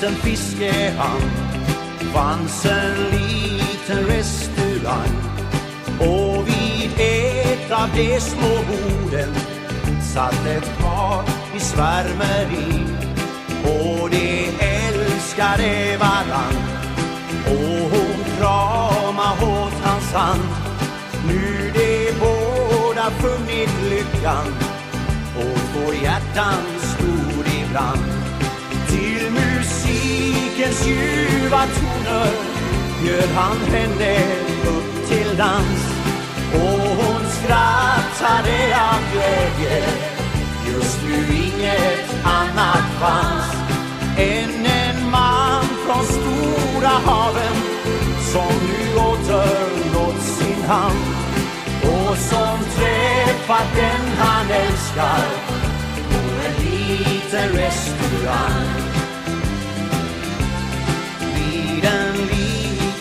liten fiskehamn fanns en liten restaurang. Och vid ett av de små borden satt ett par i svärmeri. Och de älskade varann. Och hon krama åt hans hand. Nu de båda funnit lyckan. Och två hjärtan stod i brand musikens ljuva toner bjöd han henne upp till dans och hon skrattade av glädje Just nu inget annat fanns än en man från stora haven som nu åter nått sin hamn och som träffat den han älskar på en liten restaurang.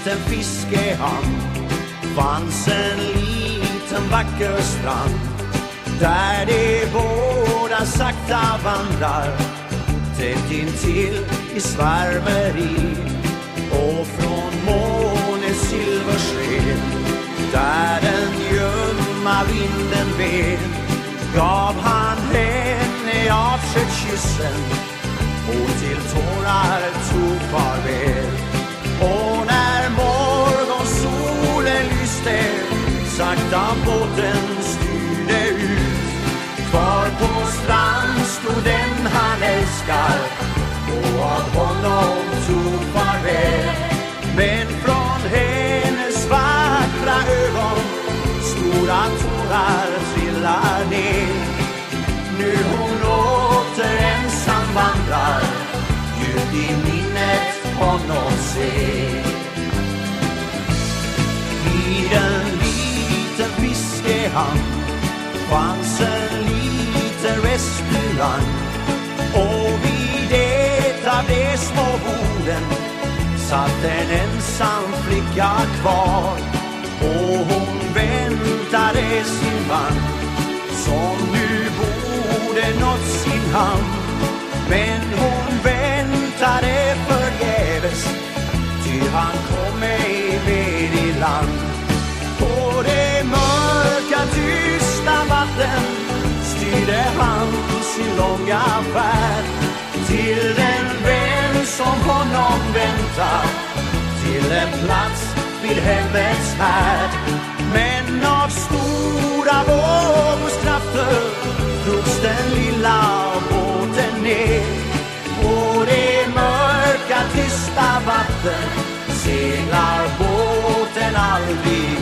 Liten fiskehamn fanns en liten vacker strand där de båda sakta vandrar tätt intill i svärmeri och från månens silversken där den ljumma vinden ven gav han henne avskedskyssen och till tårar tog farväl. Han och av honom tog farväl men från hennes vackra ögon stora tårar trillar ner. Nu hon åter ensam vandrar djupt i minnet honom ser vid en liten fiskehamn fanns en liten restaurang små orden satt en ensam flicka kvar. Och hon väntade sin man som nu borde nått sin hamn. Men hon väntade förgäves ty han kom ej med i land. Väntar till en plats vid hemmets härd men av stora vågors krafter drogs den lilla båten ner. På det mörka tysta vatten seglar båten aldrig